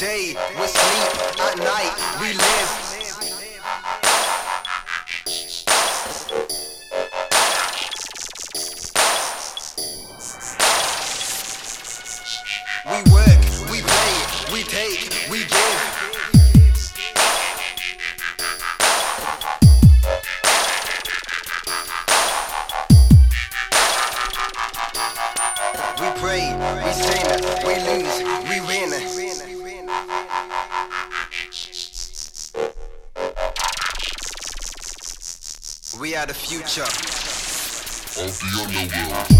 day, we sleep at night, we live. the future. Of the underworld.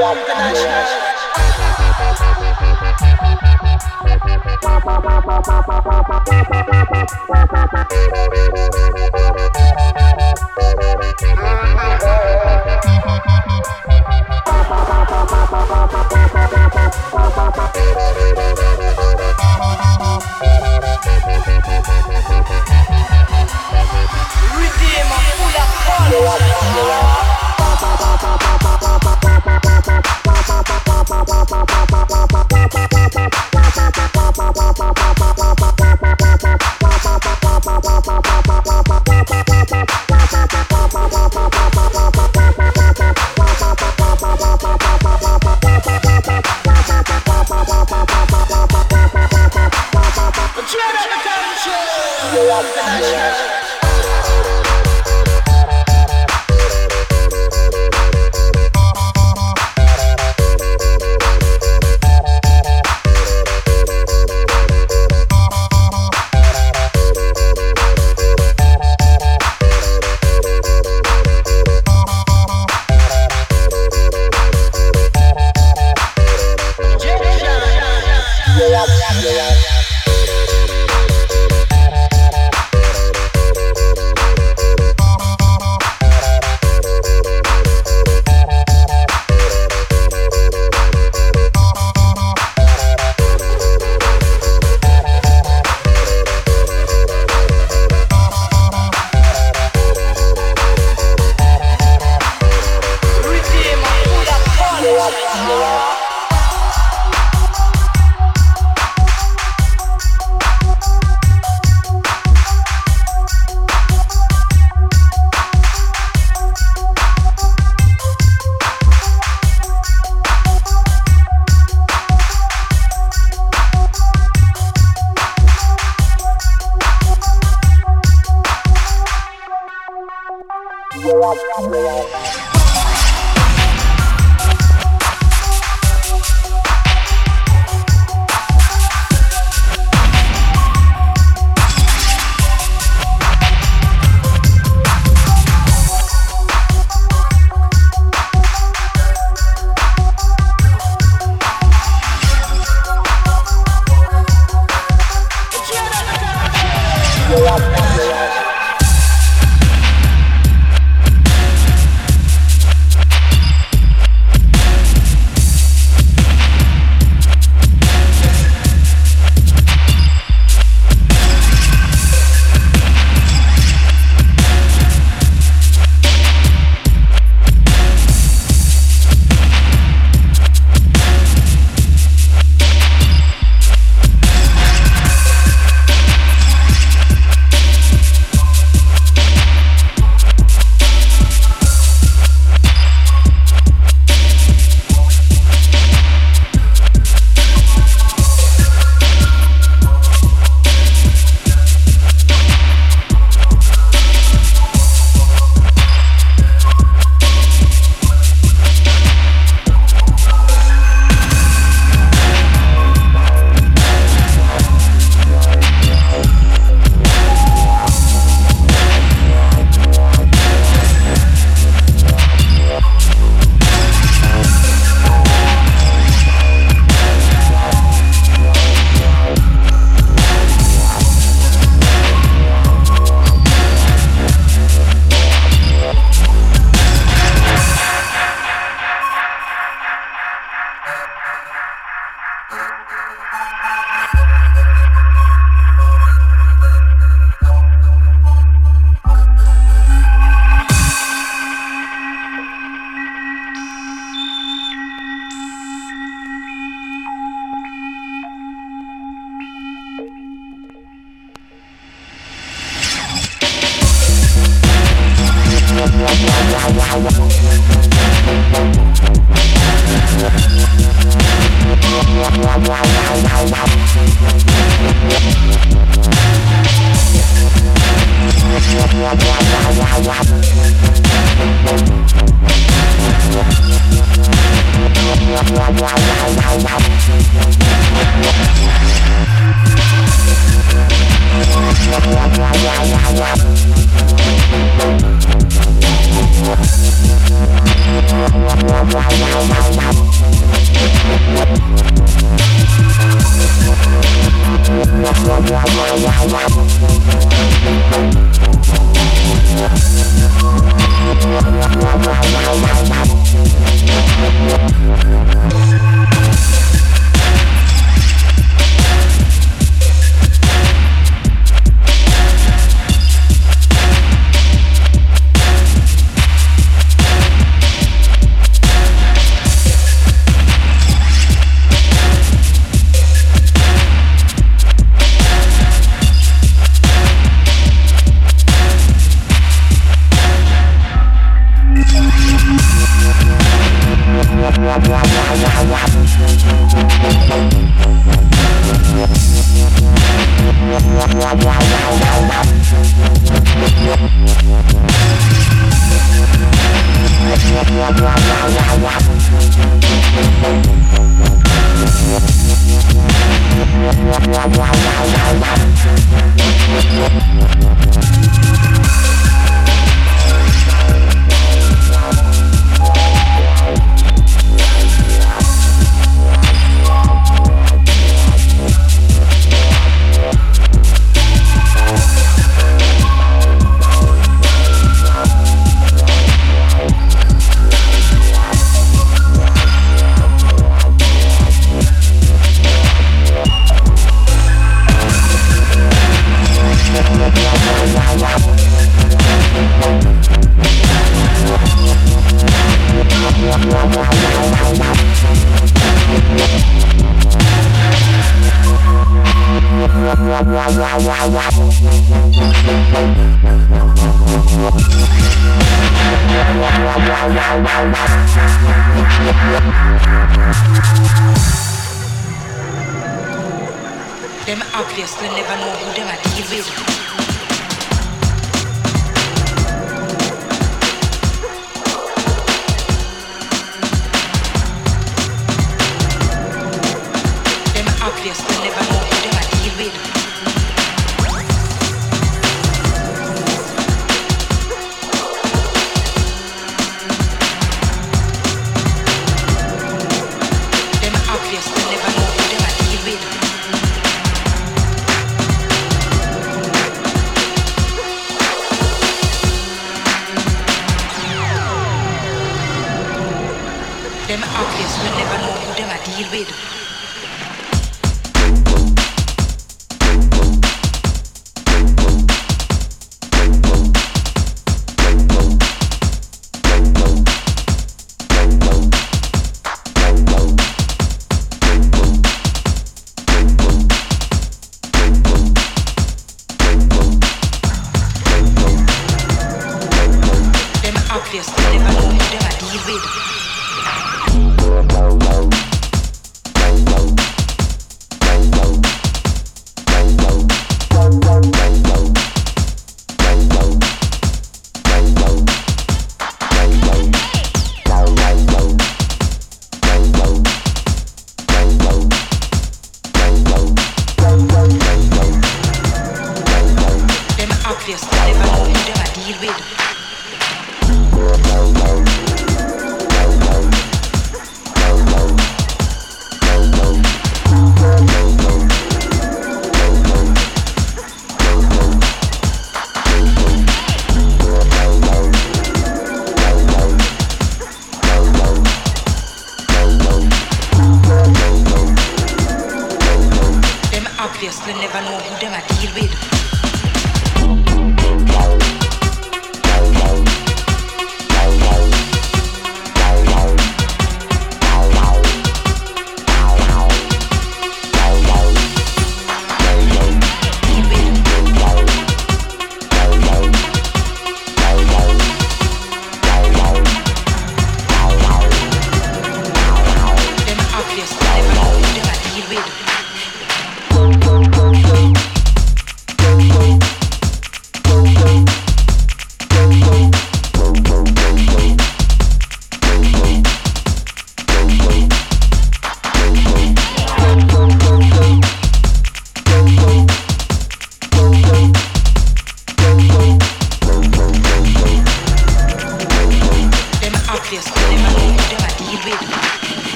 Wow, wow,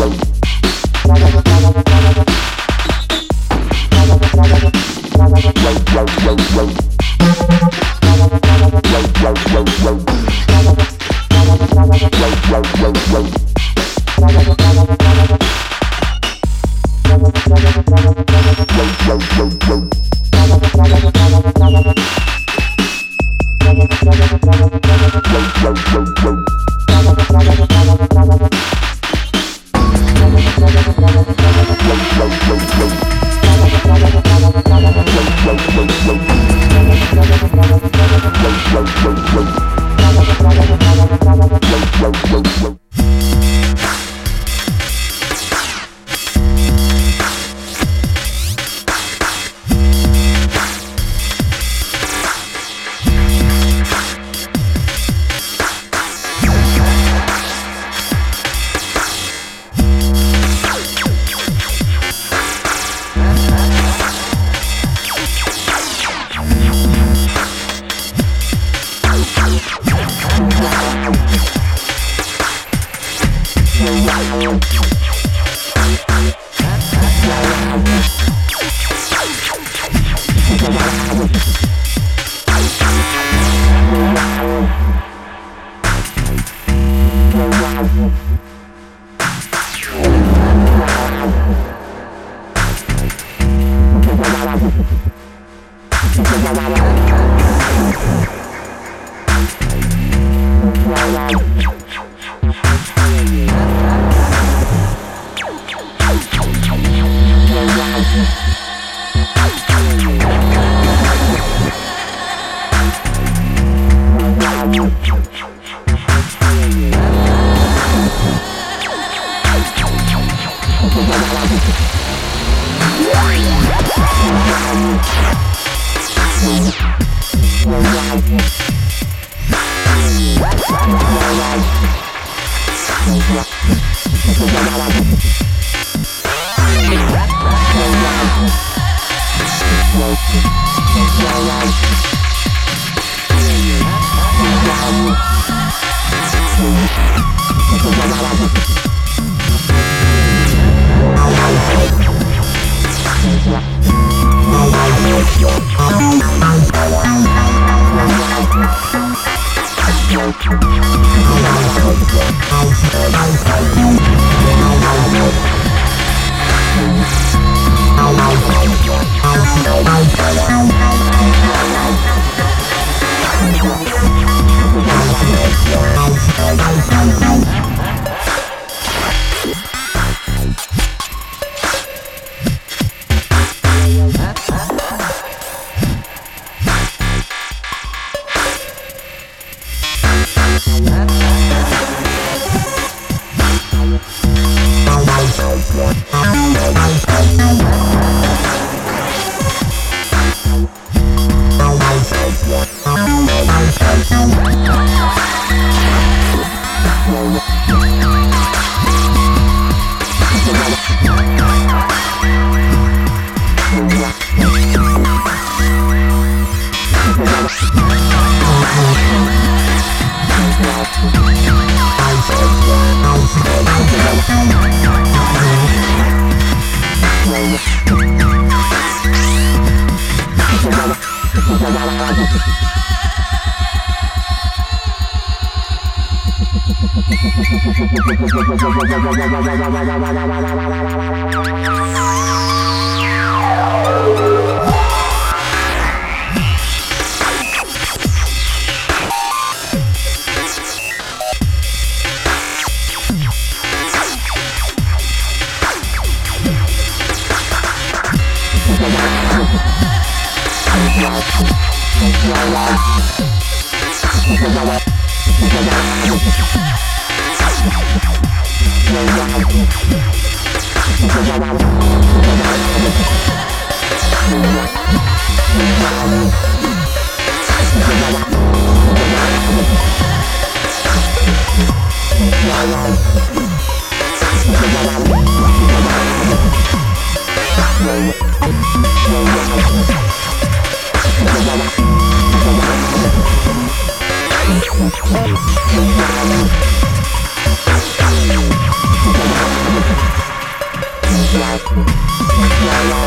Thank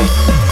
life.